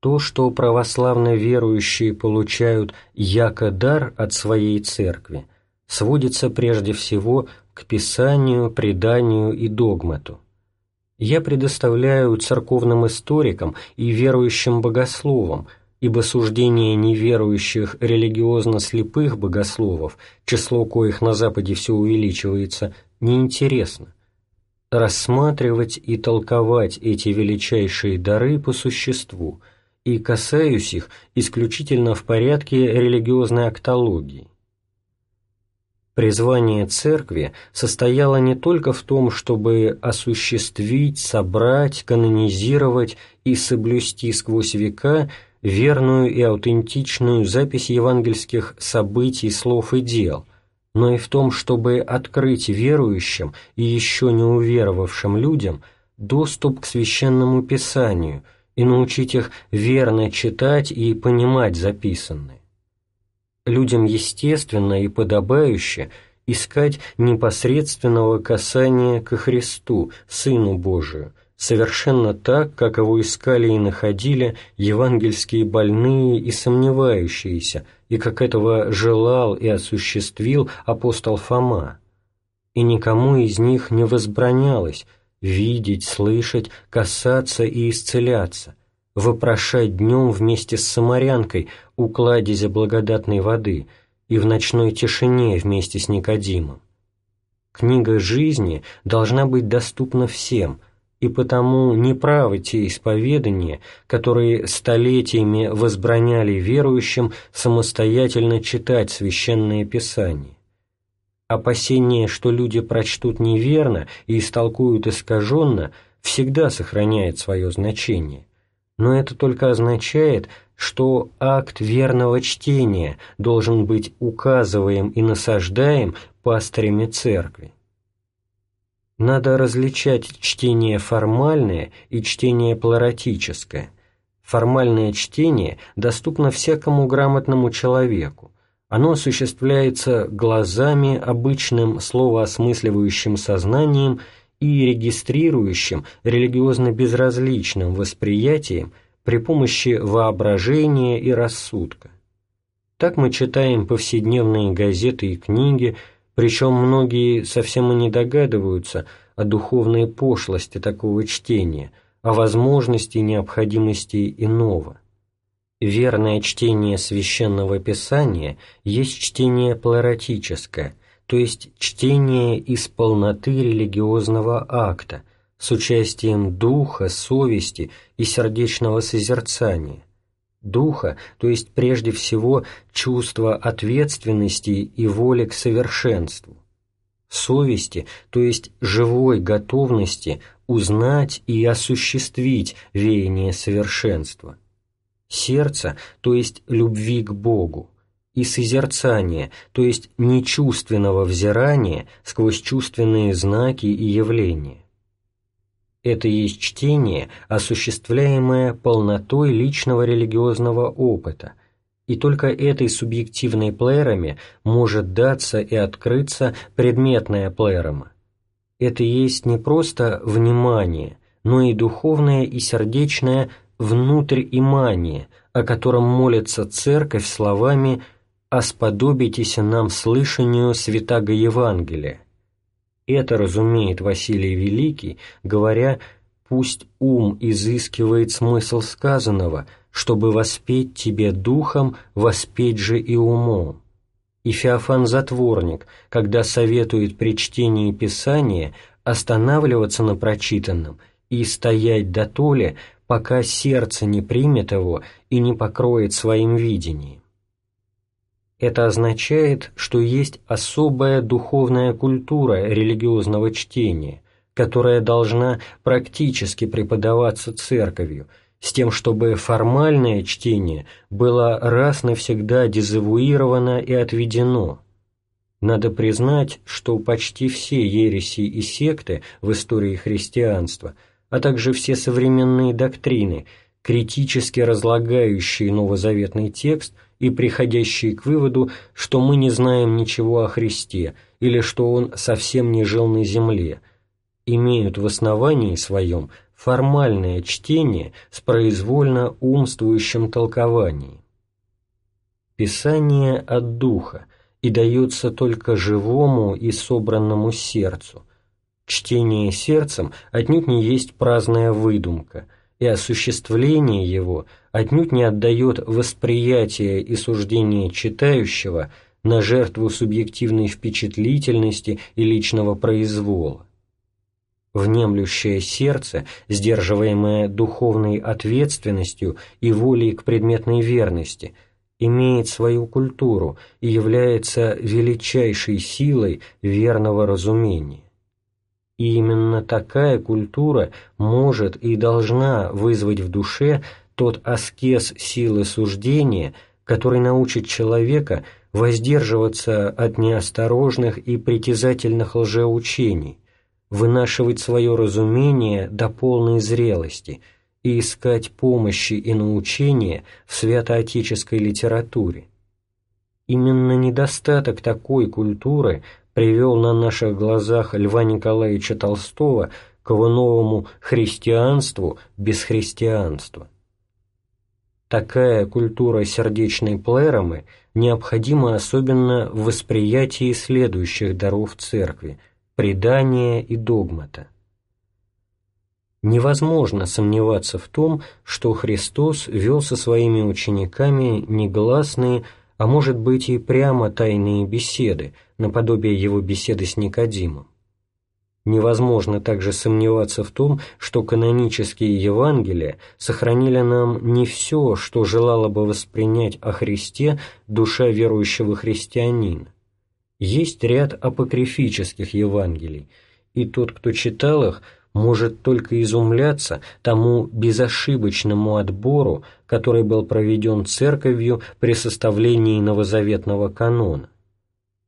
То, что православно верующие получают яко дар от своей церкви, сводится прежде всего к Писанию, преданию и догмату. Я предоставляю церковным историкам и верующим богословам, ибо суждение неверующих религиозно слепых богословов, число коих на Западе все увеличивается, неинтересно. Рассматривать и толковать эти величайшие дары по существу – и касаюсь их исключительно в порядке религиозной актологии. Призвание церкви состояло не только в том, чтобы осуществить, собрать, канонизировать и соблюсти сквозь века верную и аутентичную запись евангельских событий, слов и дел, но и в том, чтобы открыть верующим и еще не уверовавшим людям доступ к священному писанию – и научить их верно читать и понимать записанное. Людям естественно и подобающе искать непосредственного касания ко Христу, Сыну Божию, совершенно так, как его искали и находили евангельские больные и сомневающиеся, и как этого желал и осуществил апостол Фома. И никому из них не возбранялось видеть, слышать, касаться и исцеляться, вопрошать днем вместе с самарянкой у кладезя благодатной воды и в ночной тишине вместе с Никодимом. Книга жизни должна быть доступна всем, и потому неправы те исповедания, которые столетиями возбраняли верующим самостоятельно читать Священное Писание. Опасение, что люди прочтут неверно и истолкуют искаженно, всегда сохраняет свое значение. Но это только означает, что акт верного чтения должен быть указываем и насаждаем пастырями церкви. Надо различать чтение формальное и чтение пларатическое. Формальное чтение доступно всякому грамотному человеку, оно осуществляется глазами, обычным словоосмысливающим сознанием и регистрирующим религиозно-безразличным восприятием при помощи воображения и рассудка. Так мы читаем повседневные газеты и книги, причем многие совсем и не догадываются о духовной пошлости такого чтения, о возможности и необходимости иного. Верное чтение священного писания есть чтение пларатическое, то есть чтение из полноты религиозного акта, с участием духа, совести и сердечного созерцания. Духа, то есть прежде всего чувство ответственности и воли к совершенству. Совести, то есть живой готовности узнать и осуществить веяние совершенства сердца, то есть любви к Богу, и созерцания, то есть нечувственного взирания сквозь чувственные знаки и явления. Это есть чтение, осуществляемое полнотой личного религиозного опыта, и только этой субъективной плеерами может даться и открыться предметная плеерома. Это есть не просто внимание, но и духовное и сердечное внутрь имания, о котором молится Церковь словами «Асподобитесь нам слышанию святаго Евангелия». Это разумеет Василий Великий, говоря «Пусть ум изыскивает смысл сказанного, чтобы воспеть тебе духом, воспеть же и умом». И Феофан Затворник, когда советует при чтении Писания останавливаться на прочитанном и стоять до толи, пока сердце не примет его и не покроет своим видением. Это означает, что есть особая духовная культура религиозного чтения, которая должна практически преподаваться церковью, с тем, чтобы формальное чтение было раз навсегда дезавуировано и отведено. Надо признать, что почти все ереси и секты в истории христианства – а также все современные доктрины, критически разлагающие новозаветный текст и приходящие к выводу, что мы не знаем ничего о Христе или что Он совсем не жил на земле, имеют в основании своем формальное чтение с произвольно умствующим толкованием. Писание от Духа и дается только живому и собранному сердцу. Чтение сердцем отнюдь не есть праздная выдумка, и осуществление его отнюдь не отдает восприятие и суждение читающего на жертву субъективной впечатлительности и личного произвола внемлющее сердце, сдерживаемое духовной ответственностью и волей к предметной верности, имеет свою культуру и является величайшей силой верного разумения. И именно такая культура может и должна вызвать в душе тот аскез силы суждения, который научит человека воздерживаться от неосторожных и притязательных лжеучений, вынашивать свое разумение до полной зрелости и искать помощи и научения в святоотеческой литературе. Именно недостаток такой культуры привел на наших глазах Льва Николаевича Толстого к его новому христианству без христианства. Такая культура сердечной плеромы необходима особенно в восприятии следующих даров церкви – предания и догмата. Невозможно сомневаться в том, что Христос вел со своими учениками негласные, а может быть и прямо тайные беседы, наподобие его беседы с Никодимом. Невозможно также сомневаться в том, что канонические Евангелия сохранили нам не все, что желала бы воспринять о Христе душа верующего христианина, есть ряд апокрифических Евангелий, и тот, кто читал их, может только изумляться тому безошибочному отбору, который был проведен церковью при составлении новозаветного канона.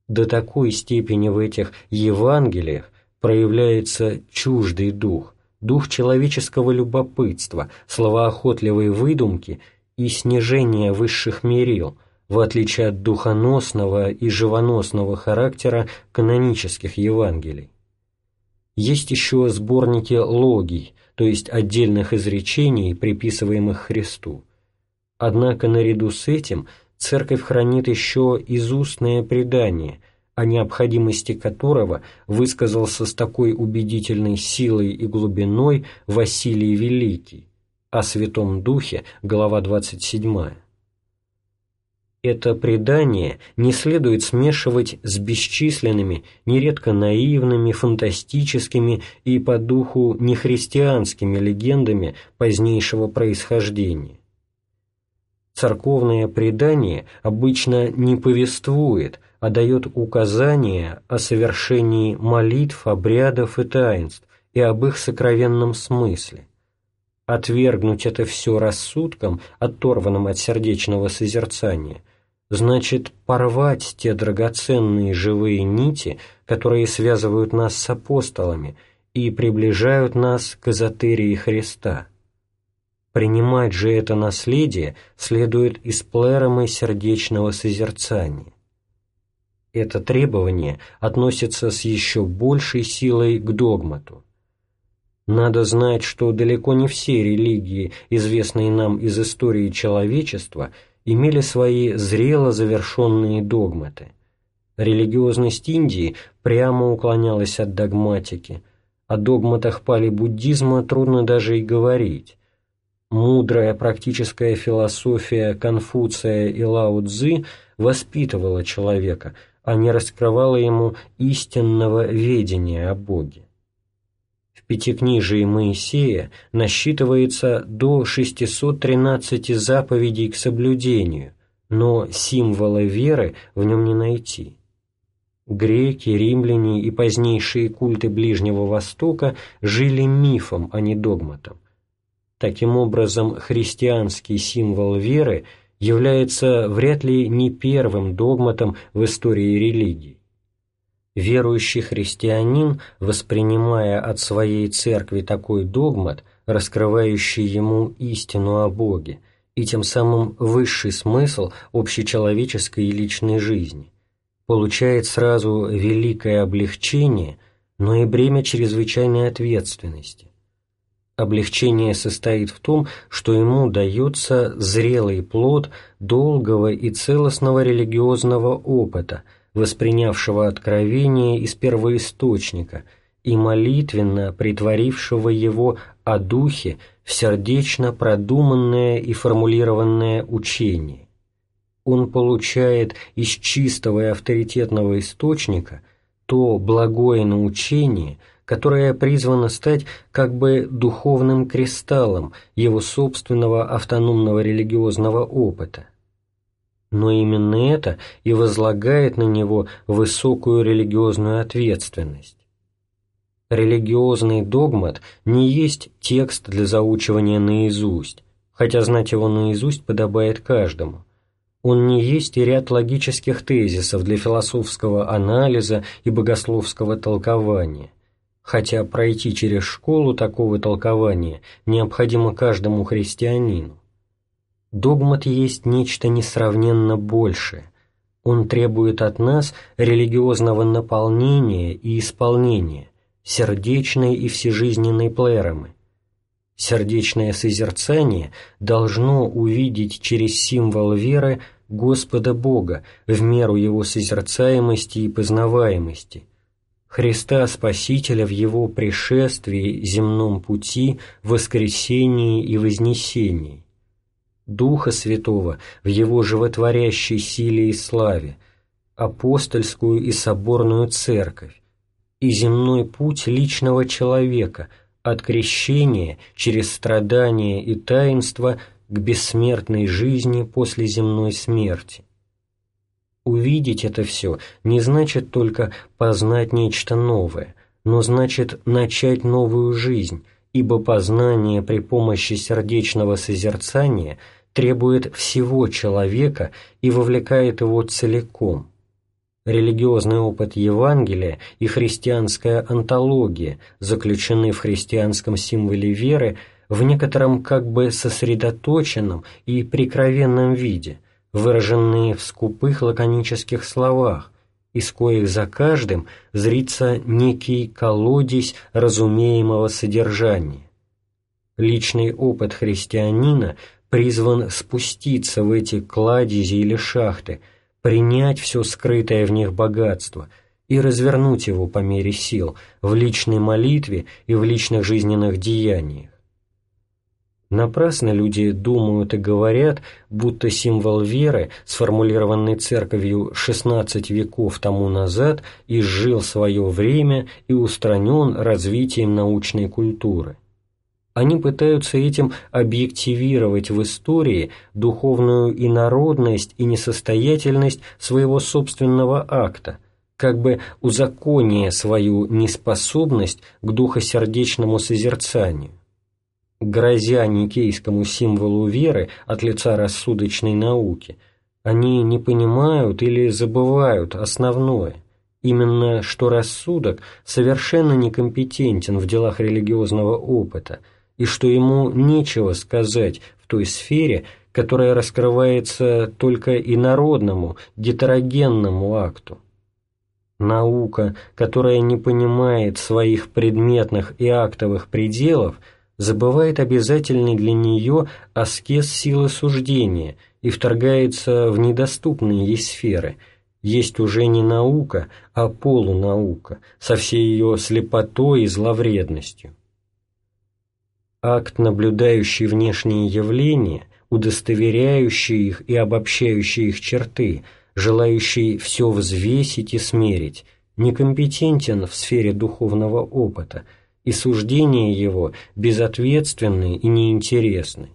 До такой степени в этих Евангелиях проявляется чуждый дух, дух человеческого любопытства, словоохотливой выдумки и снижения высших мерил – в отличие от духоносного и живоносного характера канонических Евангелий. Есть еще сборники логий, то есть отдельных изречений, приписываемых Христу. Однако наряду с этим Церковь хранит еще изустное предание, о необходимости которого высказался с такой убедительной силой и глубиной Василий Великий, о Святом Духе, глава 27. Это предание не следует смешивать с бесчисленными, нередко наивными, фантастическими и по духу нехристианскими легендами позднейшего происхождения. Церковное предание обычно не повествует, а дает указания о совершении молитв, обрядов и таинств и об их сокровенном смысле. Отвергнуть это все рассудком, оторванным от сердечного созерцания, значит порвать те драгоценные живые нити, которые связывают нас с апостолами и приближают нас к эзотерии Христа. Принимать же это наследие следует из плеромы сердечного созерцания. Это требование относится с еще большей силой к догмату. Надо знать, что далеко не все религии, известные нам из истории человечества – имели свои зрело завершенные догматы. Религиозность Индии прямо уклонялась от догматики, о догматах пали-буддизма трудно даже и говорить. Мудрая практическая философия Конфуция и Лао Цзы воспитывала человека, а не раскрывала ему истинного ведения о Боге. Пятикнижии Моисея насчитывается до 613 заповедей к соблюдению, но символа веры в нем не найти. Греки, римляне и позднейшие культы Ближнего Востока жили мифом, а не догматом. Таким образом, христианский символ веры является вряд ли не первым догматом в истории религии. Верующий христианин, воспринимая от своей церкви такой догмат, раскрывающий ему истину о Боге, и тем самым высший смысл общечеловеческой и личной жизни, получает сразу великое облегчение, но и бремя чрезвычайной ответственности. Облегчение состоит в том, что ему дается зрелый плод долгого и целостного религиозного опыта, воспринявшего откровение из первоисточника и молитвенно притворившего его о духе в сердечно продуманное и формулированное учение. Он получает из чистого и авторитетного источника то благое научение – которая призвана стать как бы духовным кристаллом его собственного автономного религиозного опыта. Но именно это и возлагает на него высокую религиозную ответственность. Религиозный догмат не есть текст для заучивания наизусть, хотя знать его наизусть подобает каждому. Он не есть и ряд логических тезисов для философского анализа и богословского толкования хотя пройти через школу такого толкования необходимо каждому христианину. Догмат есть нечто несравненно большее. Он требует от нас религиозного наполнения и исполнения, сердечной и всежизненной плеромы. Сердечное созерцание должно увидеть через символ веры Господа Бога в меру его созерцаемости и познаваемости – Христа Спасителя в Его пришествии, земном пути, воскресении и вознесении, Духа Святого в Его животворящей силе и славе, апостольскую и соборную церковь, и земной путь личного человека от крещения через страдания и таинства к бессмертной жизни после земной смерти. Увидеть это все не значит только познать нечто новое, но значит начать новую жизнь, ибо познание при помощи сердечного созерцания требует всего человека и вовлекает его целиком. Религиозный опыт Евангелия и христианская антология заключены в христианском символе веры в некотором как бы сосредоточенном и прикровенном виде – выраженные в скупых лаконических словах, из коих за каждым зрится некий колодец разумеемого содержания. Личный опыт христианина призван спуститься в эти кладези или шахты, принять все скрытое в них богатство и развернуть его по мере сил в личной молитве и в личных жизненных деяниях. Напрасно люди думают и говорят, будто символ веры, сформулированный церковью 16 веков тому назад, изжил свое время и устранен развитием научной культуры. Они пытаются этим объективировать в истории духовную инородность и несостоятельность своего собственного акта, как бы узакония свою неспособность к духосердечному созерцанию. Грозя никейскому символу веры от лица рассудочной науки, они не понимают или забывают основное, именно что рассудок совершенно некомпетентен в делах религиозного опыта и что ему нечего сказать в той сфере, которая раскрывается только инородному, гетерогенному акту. Наука, которая не понимает своих предметных и актовых пределов – забывает обязательный для нее аскез силы суждения и вторгается в недоступные ей сферы, есть уже не наука, а полунаука, со всей ее слепотой и зловредностью. Акт, наблюдающий внешние явления, удостоверяющий их и обобщающий их черты, желающий все взвесить и смерить, некомпетентен в сфере духовного опыта – и суждения его безответственны и неинтересны.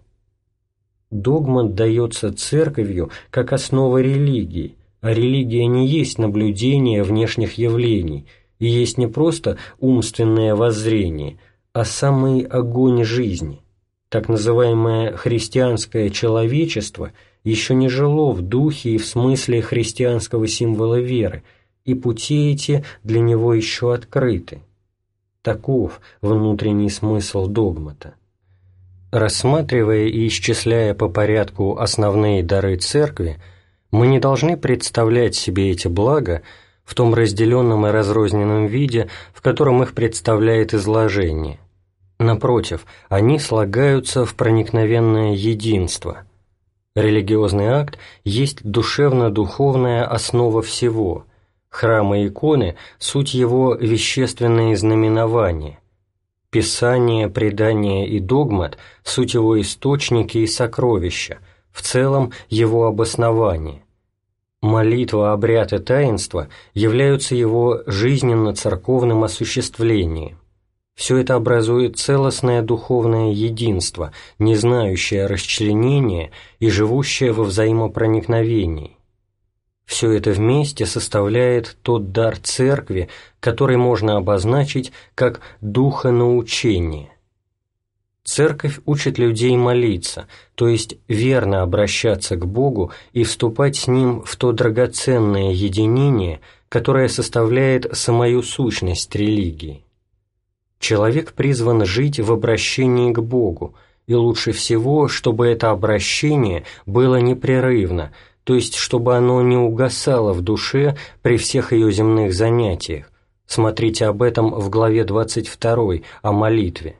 Догмат дается церковью как основа религии, а религия не есть наблюдение внешних явлений и есть не просто умственное воззрение, а самый огонь жизни. Так называемое христианское человечество еще не жило в духе и в смысле христианского символа веры, и пути эти для него еще открыты. Таков внутренний смысл догмата. Рассматривая и исчисляя по порядку основные дары Церкви, мы не должны представлять себе эти блага в том разделенном и разрозненном виде, в котором их представляет изложение. Напротив, они слагаются в проникновенное единство. Религиозный акт есть душевно-духовная основа всего. Храмы и иконы – суть его вещественные знаменования. Писание, предание и догмат – суть его источники и сокровища, в целом его обоснование. Молитва, обряд и таинство являются его жизненно-церковным осуществлением. Все это образует целостное духовное единство, не знающее расчленения и живущее во взаимопроникновении. Все это вместе составляет тот дар церкви, который можно обозначить как духонаучение. Церковь учит людей молиться, то есть верно обращаться к Богу и вступать с Ним в то драгоценное единение, которое составляет самую сущность религии. Человек призван жить в обращении к Богу, и лучше всего, чтобы это обращение было непрерывно, то есть чтобы оно не угасало в душе при всех ее земных занятиях. Смотрите об этом в главе 22 о молитве.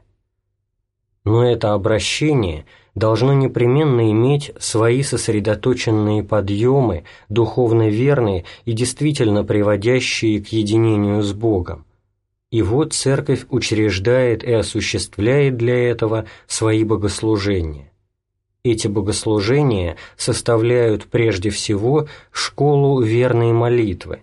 Но это обращение должно непременно иметь свои сосредоточенные подъемы, духовно верные и действительно приводящие к единению с Богом и вот Церковь учреждает и осуществляет для этого свои богослужения. Эти богослужения составляют прежде всего школу верной молитвы.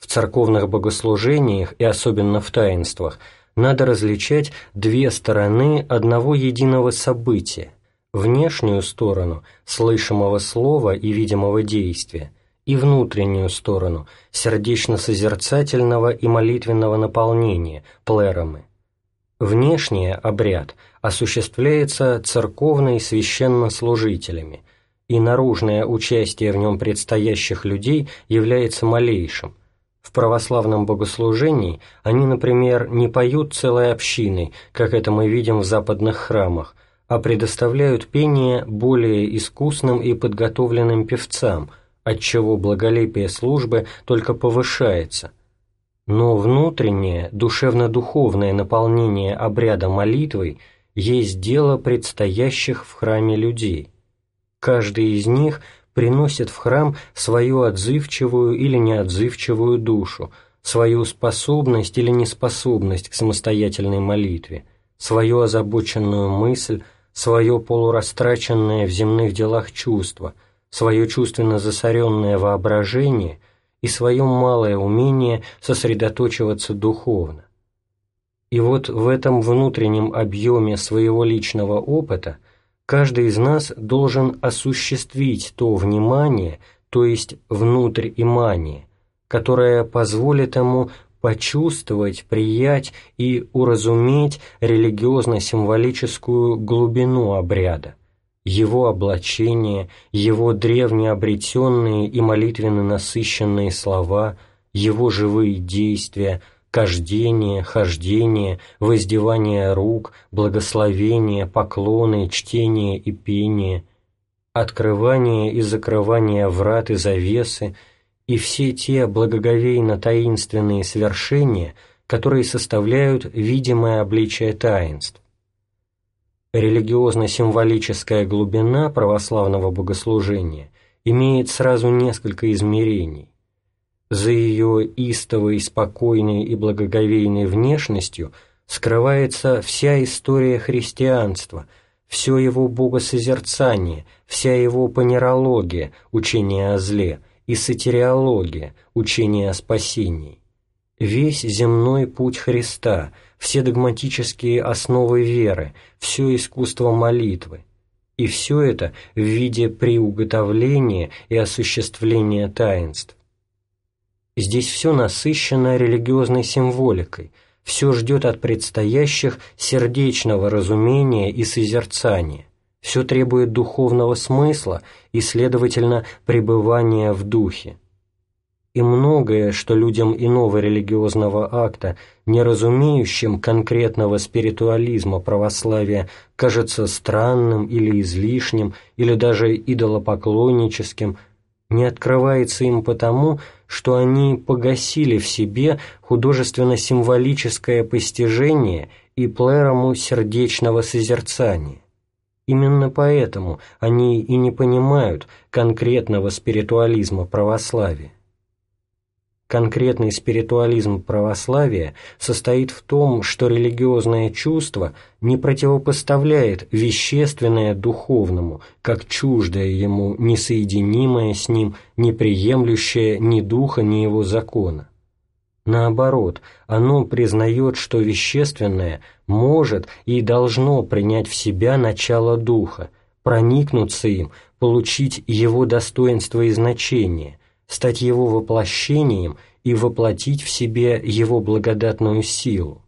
В церковных богослужениях и особенно в таинствах надо различать две стороны одного единого события – внешнюю сторону слышимого слова и видимого действия – и внутреннюю сторону сердечно-созерцательного и молитвенного наполнения, плеромы. Внешний обряд осуществляется церковно священнослужителями, и наружное участие в нем предстоящих людей является малейшим. В православном богослужении они, например, не поют целой общиной, как это мы видим в западных храмах, а предоставляют пение более искусным и подготовленным певцам – отчего благолепие службы только повышается, но внутреннее, душевно-духовное наполнение обряда молитвой есть дело предстоящих в храме людей. Каждый из них приносит в храм свою отзывчивую или неотзывчивую душу, свою способность или неспособность к самостоятельной молитве, свою озабоченную мысль, свое полурастраченное в земных делах чувство – свое чувственно засоренное воображение и свое малое умение сосредоточиваться духовно. И вот в этом внутреннем объеме своего личного опыта каждый из нас должен осуществить то внимание, то есть внутрь имания, которое позволит ему почувствовать, приять и уразуметь религиозно-символическую глубину обряда, его облачение, его древнеобретенные и молитвенно насыщенные слова, его живые действия, кождение, хождение, воздевание рук, благословение, поклоны, чтение и пение, открывание и закрывание врат и завесы и все те благоговейно-таинственные свершения, которые составляют видимое обличие таинств Религиозно-символическая глубина православного богослужения имеет сразу несколько измерений. За ее истовой, спокойной и благоговейной внешностью скрывается вся история христианства, все его богосозерцание, вся его панерология, учение о зле, и сатириология, учение о спасении. Весь земной путь Христа – все догматические основы веры, все искусство молитвы. И все это в виде приуготовления и осуществления таинств. Здесь все насыщено религиозной символикой, все ждет от предстоящих сердечного разумения и созерцания, все требует духовного смысла и, следовательно, пребывания в духе и многое, что людям иного религиозного акта, не разумеющим конкретного спиритуализма православия, кажется странным или излишним, или даже идолопоклонническим, не открывается им потому, что они погасили в себе художественно-символическое постижение и плерому сердечного созерцания. Именно поэтому они и не понимают конкретного спиритуализма православия. Конкретный спиритуализм православия состоит в том, что религиозное чувство не противопоставляет вещественное духовному, как чуждое ему, несоединимое с ним, неприемлющее ни духа, ни его закона. Наоборот, оно признает, что вещественное может и должно принять в себя начало духа, проникнуться им, получить его достоинство и значение, стать его воплощением и воплотить в себе его благодатную силу.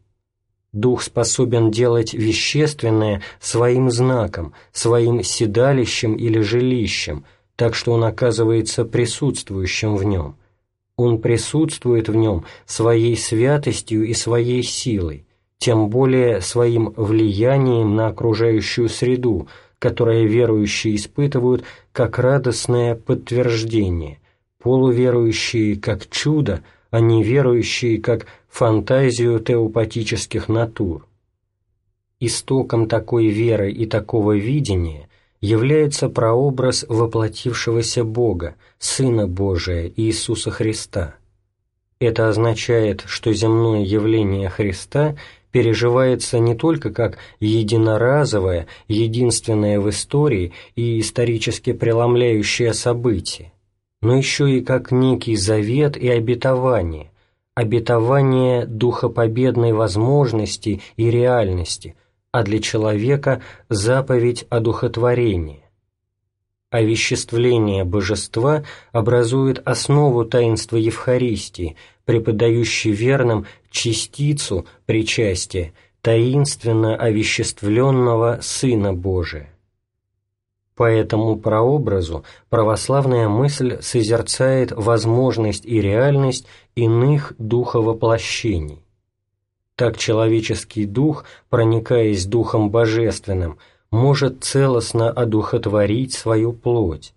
Дух способен делать вещественное своим знаком, своим седалищем или жилищем, так что он оказывается присутствующим в нем. Он присутствует в нем своей святостью и своей силой, тем более своим влиянием на окружающую среду, которое верующие испытывают как радостное подтверждение, полуверующие как чудо, а неверующие как фантазию теопатических натур. Истоком такой веры и такого видения является прообраз воплотившегося Бога, Сына Божия Иисуса Христа. Это означает, что земное явление Христа переживается не только как единоразовое, единственное в истории и исторически преломляющее событие, но еще и как некий завет и обетование, обетование духопобедной возможности и реальности, а для человека заповедь одухотворения. Овеществление божества образует основу таинства Евхаристии, преподающей верным частицу причастия таинственно овеществленного Сына Божия. По этому прообразу православная мысль созерцает возможность и реальность иных духовоплощений. Так человеческий дух, проникаясь духом божественным, может целостно одухотворить свою плоть.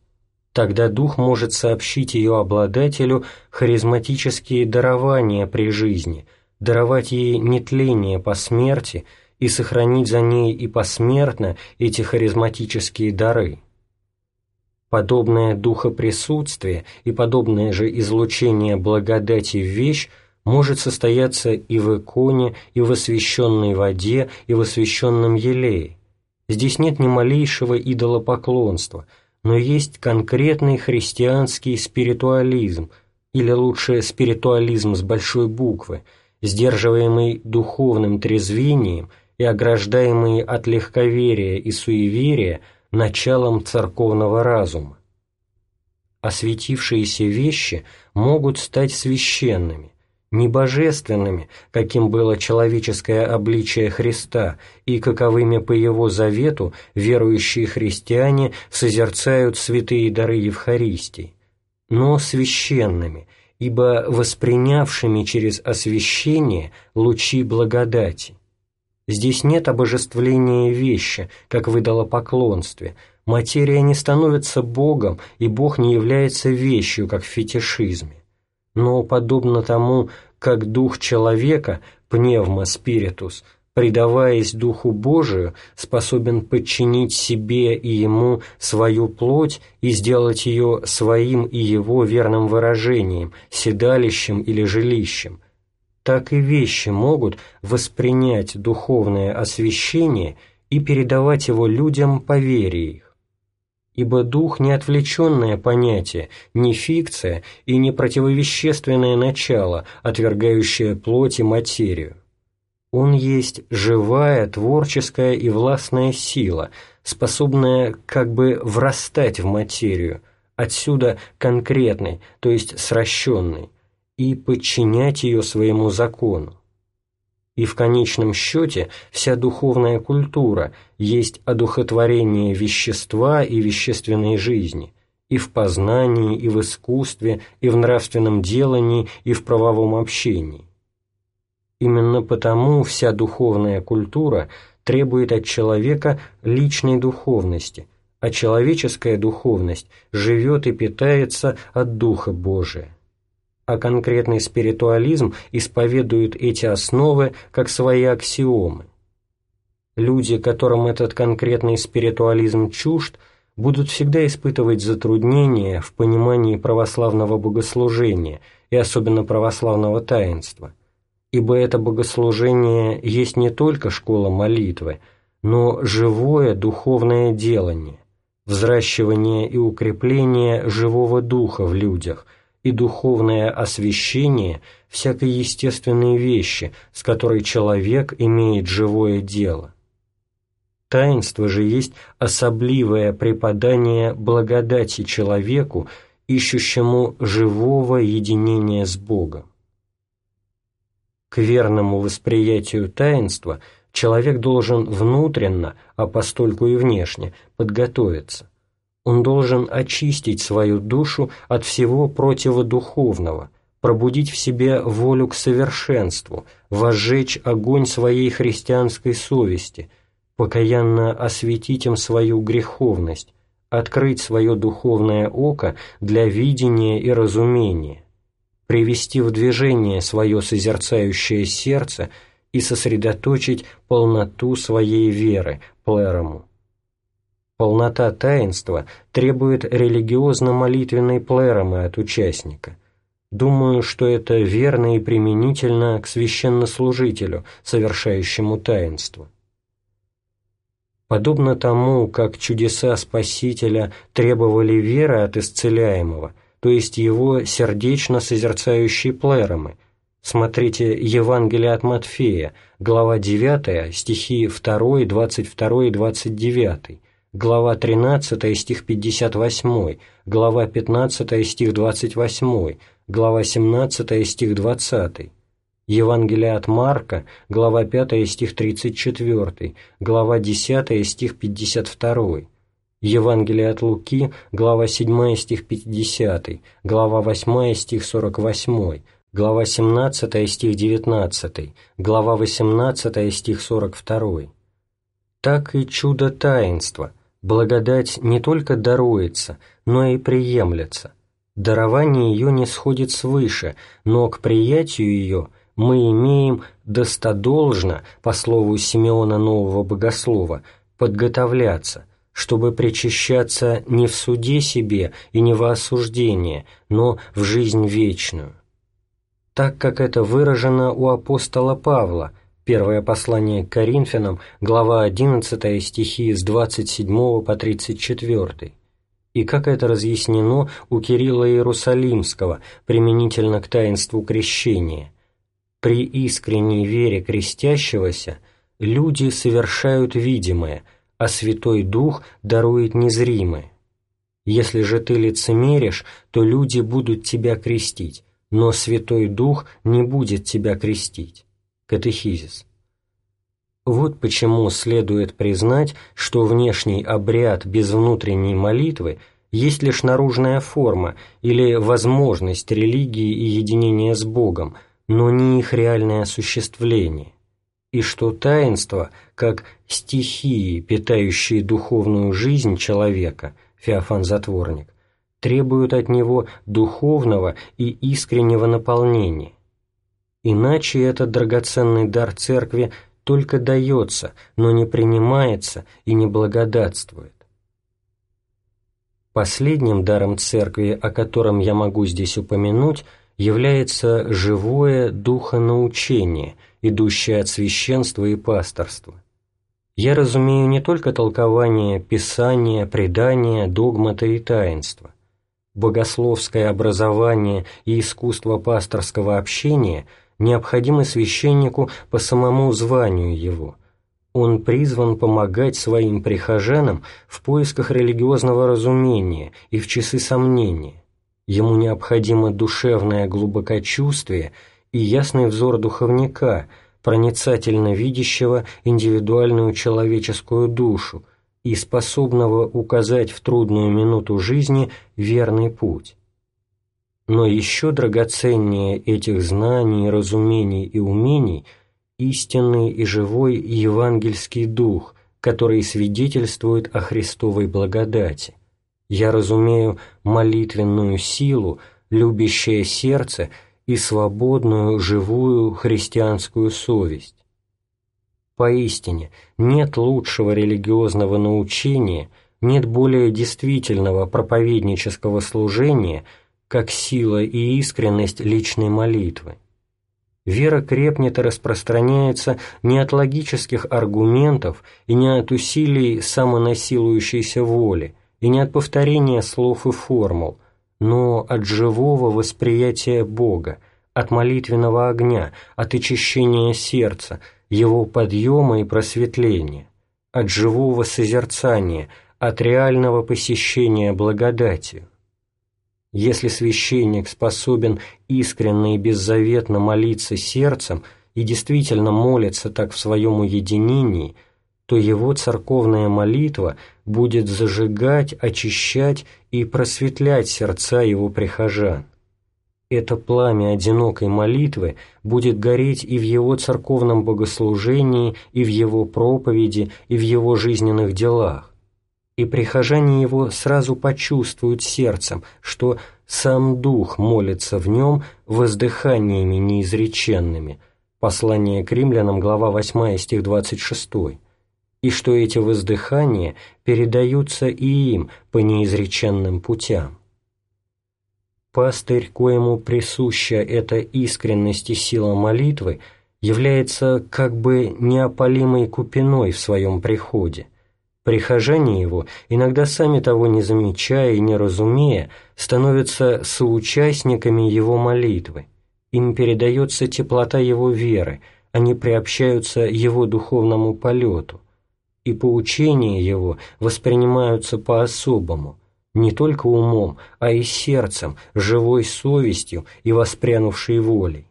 Тогда дух может сообщить ее обладателю харизматические дарования при жизни, даровать ей нетление по смерти – и сохранить за ней и посмертно эти харизматические дары. Подобное духоприсутствие и подобное же излучение благодати в вещь может состояться и в иконе, и в освященной воде, и в освященном елее. Здесь нет ни малейшего идолопоклонства, но есть конкретный христианский спиритуализм, или лучше спиритуализм с большой буквы, сдерживаемый духовным трезвением – и ограждаемые от легковерия и суеверия началом церковного разума. Осветившиеся вещи могут стать священными, не божественными, каким было человеческое обличие Христа, и каковыми по Его завету верующие христиане созерцают святые дары Евхаристии, но священными, ибо воспринявшими через освящение лучи благодати. Здесь нет обожествления вещи, как в идолопоклонстве. Материя не становится Богом, и Бог не является вещью, как в фетишизме. Но, подобно тому, как дух человека, пневма спиритус, предаваясь Духу Божию, способен подчинить себе и ему свою плоть и сделать ее своим и его верным выражением, седалищем или жилищем, так и вещи могут воспринять духовное освящение и передавать его людям по вере их. Ибо дух – не отвлеченное понятие, не фикция и не противовещественное начало, отвергающее плоть и материю. Он есть живая, творческая и властная сила, способная как бы врастать в материю, отсюда конкретный, то есть сращенный, и подчинять ее своему закону. И в конечном счете вся духовная культура есть одухотворение вещества и вещественной жизни, и в познании, и в искусстве, и в нравственном делании, и в правовом общении. Именно потому вся духовная культура требует от человека личной духовности, а человеческая духовность живет и питается от Духа Божия а конкретный спиритуализм исповедует эти основы как свои аксиомы. Люди, которым этот конкретный спиритуализм чужд, будут всегда испытывать затруднения в понимании православного богослужения и особенно православного таинства, ибо это богослужение есть не только школа молитвы, но живое духовное делание, взращивание и укрепление живого духа в людях и духовное освящение всякой естественной вещи, с которой человек имеет живое дело. Таинство же есть особливое преподание благодати человеку, ищущему живого единения с Богом. К верному восприятию таинства человек должен внутренно, а постольку и внешне, подготовиться. Он должен очистить свою душу от всего противодуховного, пробудить в себе волю к совершенству, возжечь огонь своей христианской совести, покаянно осветить им свою греховность, открыть свое духовное око для видения и разумения, привести в движение свое созерцающее сердце и сосредоточить полноту своей веры, плерому. Полнота таинства требует религиозно-молитвенной плеромы от участника. Думаю, что это верно и применительно к священнослужителю, совершающему таинство. Подобно тому, как чудеса Спасителя требовали веры от исцеляемого, то есть его сердечно созерцающей плеромы, смотрите Евангелие от Матфея, глава 9, стихи 2, 22 и 29, глава 13, стих 58, глава 15, стих 28, глава 17, стих 20, Евангелие от Марка, глава 5, стих 34, глава 10, стих 52, Евангелие от Луки, глава 7, стих 50, глава 8, стих 48, глава 17, стих 19, глава 18, стих 42. Так и чудо таинства – Благодать не только даруется, но и приемлется. Дарование ее не сходит свыше, но к приятию ее мы имеем достодолжно, по слову Симеона Нового Богослова, подготовляться, чтобы причащаться не в суде себе и не во осуждение, но в жизнь вечную. Так как это выражено у апостола Павла – Первое послание к Коринфянам, глава 11, стихи с 27 по 34. И как это разъяснено у Кирилла Иерусалимского применительно к таинству крещения. При искренней вере крестящегося люди совершают видимое, а Святой Дух дарует незримое. Если же ты лицемеришь, то люди будут тебя крестить, но Святой Дух не будет тебя крестить. Катехизис. Вот почему следует признать, что внешний обряд без внутренней молитвы есть лишь наружная форма или возможность религии и единения с Богом, но не их реальное осуществление, и что таинство, как стихии, питающие духовную жизнь человека, Феофан Затворник, требуют от него духовного и искреннего наполнения, Иначе этот драгоценный дар церкви только дается, но не принимается и не благодатствует. Последним даром церкви, о котором я могу здесь упомянуть, является живое духонаучение, идущее от священства и пасторства. Я разумею не только толкование Писания, предания, догмата и таинства. Богословское образование и искусство пасторского общения – необходимы священнику по самому званию его. Он призван помогать своим прихожанам в поисках религиозного разумения и в часы сомнения. Ему необходимо душевное глубокочувствие и ясный взор духовника, проницательно видящего индивидуальную человеческую душу и способного указать в трудную минуту жизни верный путь. Но еще драгоценнее этих знаний, разумений и умений истинный и живой евангельский дух, который свидетельствует о Христовой благодати. Я разумею молитвенную силу, любящее сердце и свободную, живую христианскую совесть. Поистине, нет лучшего религиозного научения, нет более действительного проповеднического служения, как сила и искренность личной молитвы. Вера крепнет и распространяется не от логических аргументов и не от усилий самонасилующейся воли, и не от повторения слов и формул, но от живого восприятия Бога, от молитвенного огня, от очищения сердца, его подъема и просветления, от живого созерцания, от реального посещения благодатью. Если священник способен искренне и беззаветно молиться сердцем и действительно молится так в своем уединении, то его церковная молитва будет зажигать, очищать и просветлять сердца его прихожан. Это пламя одинокой молитвы будет гореть и в его церковном богослужении, и в его проповеди, и в его жизненных делах и прихожане его сразу почувствуют сердцем, что сам Дух молится в нем воздыханиями неизреченными. Послание к римлянам, глава 8, стих 26. И что эти воздыхания передаются и им по неизреченным путям. Пастырь, коему присуща эта искренность и сила молитвы, является как бы неопалимой купиной в своем приходе – Прихожане его, иногда сами того не замечая и не разумея, становятся соучастниками его молитвы. Им передается теплота его веры, они приобщаются его духовному полету. И поучения его воспринимаются по-особому, не только умом, а и сердцем, живой совестью и воспрянувшей волей.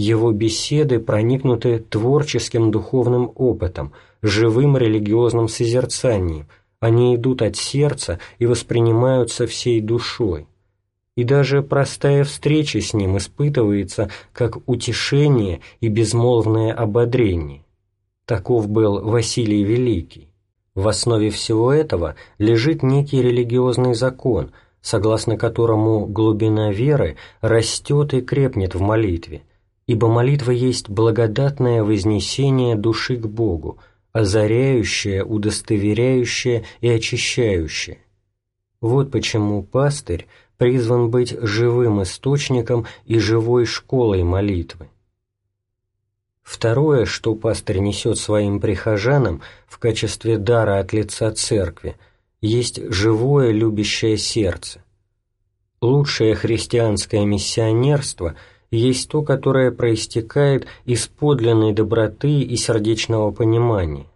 Его беседы проникнуты творческим духовным опытом, живым религиозным созерцанием, они идут от сердца и воспринимаются всей душой. И даже простая встреча с ним испытывается как утешение и безмолвное ободрение. Таков был Василий Великий. В основе всего этого лежит некий религиозный закон, согласно которому глубина веры растет и крепнет в молитве, ибо молитва есть благодатное вознесение души к Богу, озаряющее, удостоверяющее и очищающее. Вот почему пастырь призван быть живым источником и живой школой молитвы. Второе, что пастырь несет своим прихожанам в качестве дара от лица церкви, есть живое любящее сердце. Лучшее христианское миссионерство – есть то, которое проистекает из подлинной доброты и сердечного понимания.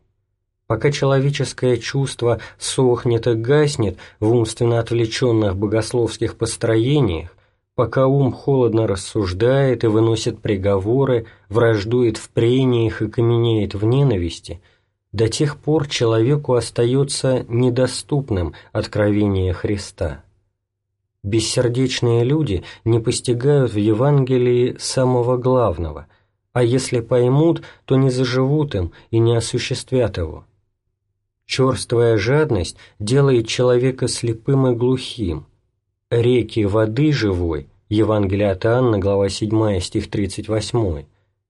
Пока человеческое чувство сохнет и гаснет в умственно отвлеченных богословских построениях, пока ум холодно рассуждает и выносит приговоры, враждует в прениях и каменеет в ненависти, до тех пор человеку остается недоступным откровение Христа. Бессердечные люди не постигают в Евангелии самого главного, а если поймут, то не заживут им и не осуществят его. Черствая жадность делает человека слепым и глухим. Реки воды живой, Евангелие от Анна, глава 7, стих 38,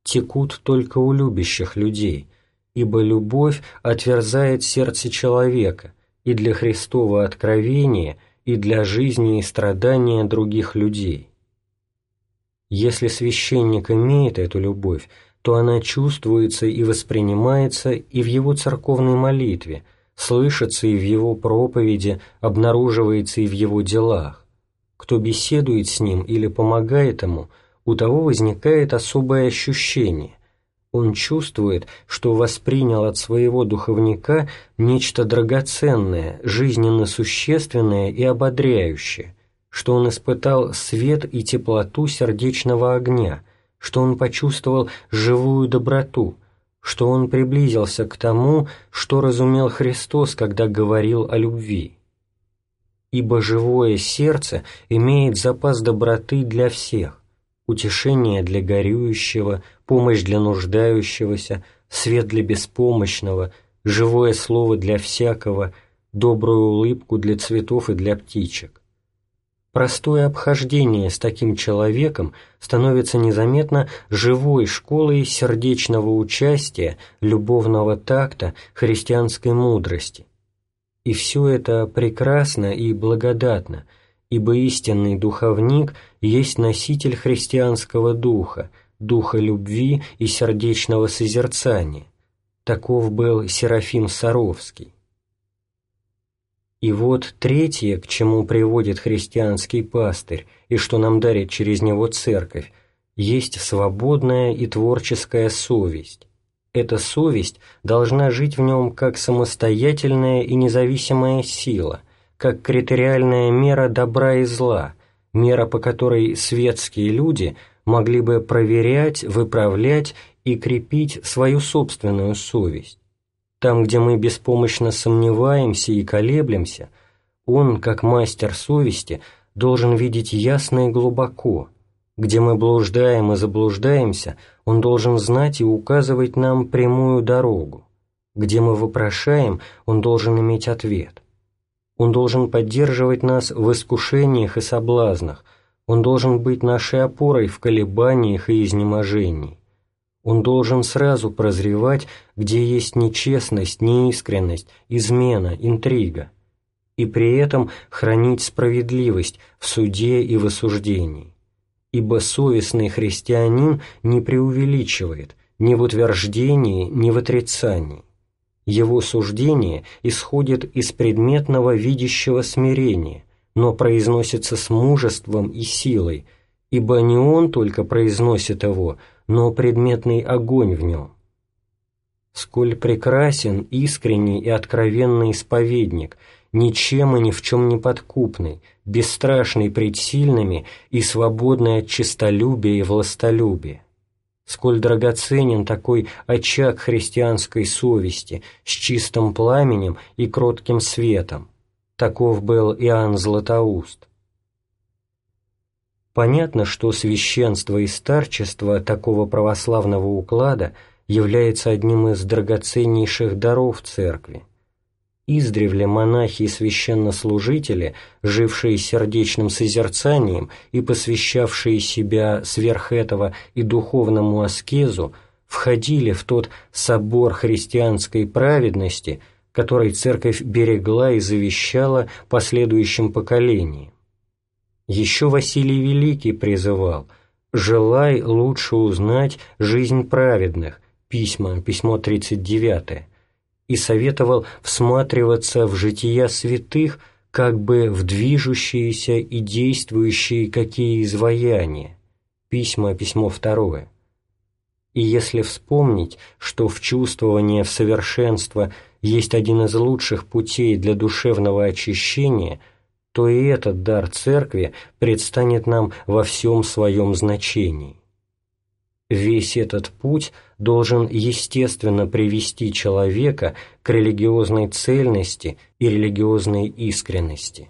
текут только у любящих людей, ибо любовь отверзает сердце человека, и для Христова откровения – и для жизни и страдания других людей. Если священник имеет эту любовь, то она чувствуется и воспринимается и в его церковной молитве, слышится и в его проповеди, обнаруживается и в его делах. Кто беседует с ним или помогает ему, у того возникает особое ощущение, он чувствует, что воспринял от своего духовника нечто драгоценное, жизненно существенное и ободряющее, что он испытал свет и теплоту сердечного огня, что он почувствовал живую доброту, что он приблизился к тому, что разумел Христос, когда говорил о любви. Ибо живое сердце имеет запас доброты для всех, утешение для горюющего, помощь для нуждающегося, свет для беспомощного, живое слово для всякого, добрую улыбку для цветов и для птичек. Простое обхождение с таким человеком становится незаметно живой школой сердечного участия, любовного такта, христианской мудрости. И все это прекрасно и благодатно, ибо истинный духовник есть носитель христианского духа, духа любви и сердечного созерцания. Таков был Серафим Саровский. И вот третье, к чему приводит христианский пастырь, и что нам дарит через него церковь, есть свободная и творческая совесть. Эта совесть должна жить в нем как самостоятельная и независимая сила, как критериальная мера добра и зла, мера, по которой светские люди могли бы проверять, выправлять и крепить свою собственную совесть. Там, где мы беспомощно сомневаемся и колеблемся, он, как мастер совести, должен видеть ясно и глубоко. Где мы блуждаем и заблуждаемся, он должен знать и указывать нам прямую дорогу. Где мы вопрошаем, он должен иметь ответ. Он должен поддерживать нас в искушениях и соблазнах, он должен быть нашей опорой в колебаниях и изнеможении. Он должен сразу прозревать, где есть нечестность, неискренность, измена, интрига, и при этом хранить справедливость в суде и в осуждении. Ибо совестный христианин не преувеличивает ни в утверждении, ни в отрицании. Его суждение исходит из предметного видящего смирения, но произносится с мужеством и силой, ибо не он только произносит его – но предметный огонь в нем. Сколь прекрасен искренний и откровенный исповедник, ничем и ни в чем не подкупный, бесстрашный пред сильными и свободный от честолюбия и властолюбия. Сколь драгоценен такой очаг христианской совести с чистым пламенем и кротким светом. Таков был Иоанн Златоуст. Понятно, что священство и старчество такого православного уклада является одним из драгоценнейших даров церкви. Издревле монахи и священнослужители, жившие сердечным созерцанием и посвящавшие себя сверх этого и духовному аскезу, входили в тот собор христианской праведности, который церковь берегла и завещала последующим поколениям. Еще Василий Великий призывал «Желай лучше узнать жизнь праведных» письма, письмо 39 и советовал всматриваться в жития святых как бы в движущиеся и действующие какие изваяния письма, письмо второе. И если вспомнить, что в чувствование в совершенство есть один из лучших путей для душевного очищения – то и этот дар Церкви предстанет нам во всем своем значении. Весь этот путь должен естественно привести человека к религиозной цельности и религиозной искренности.